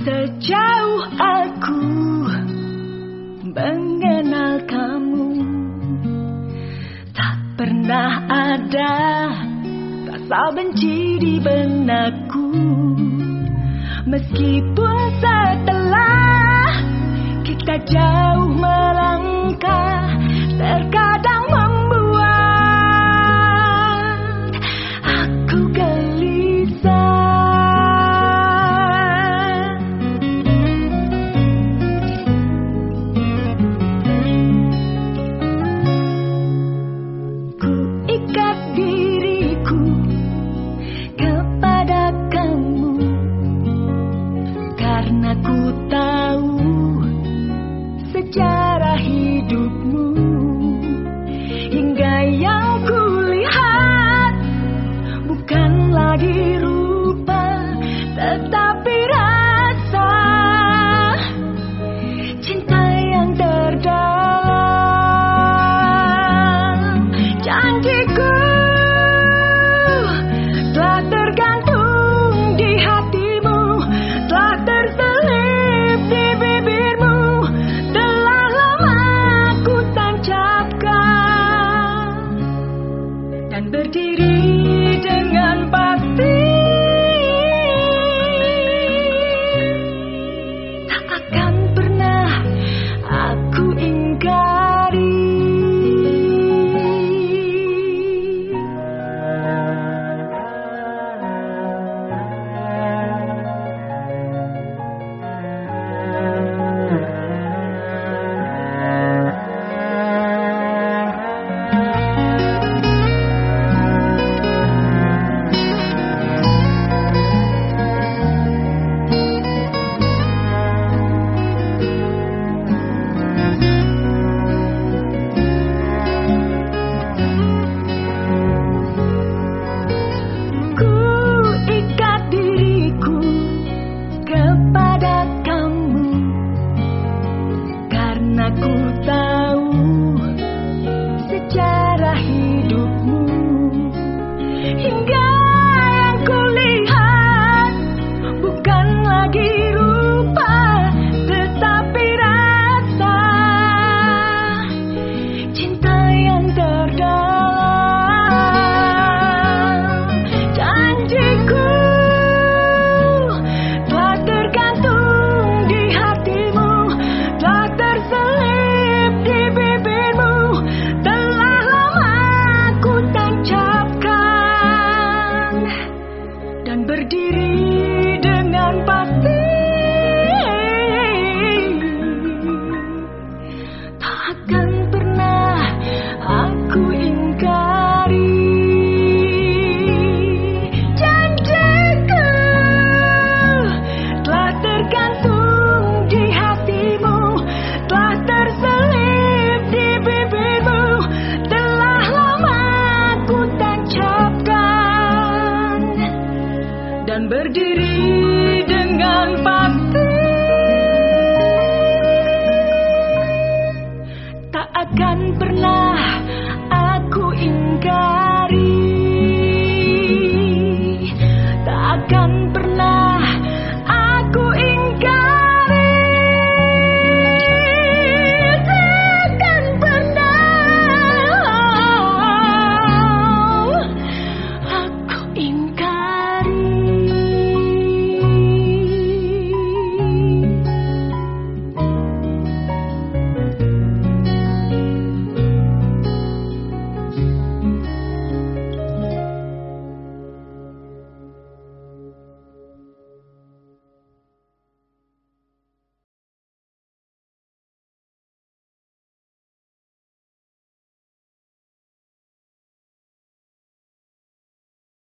Sejauh aku mengenal kamu Tak pernah ada rasa benci di benakku. Meskipun setelah kita jauh melangkah Terkadang Karena ku tahu sejarah hidupmu bertiri 孤单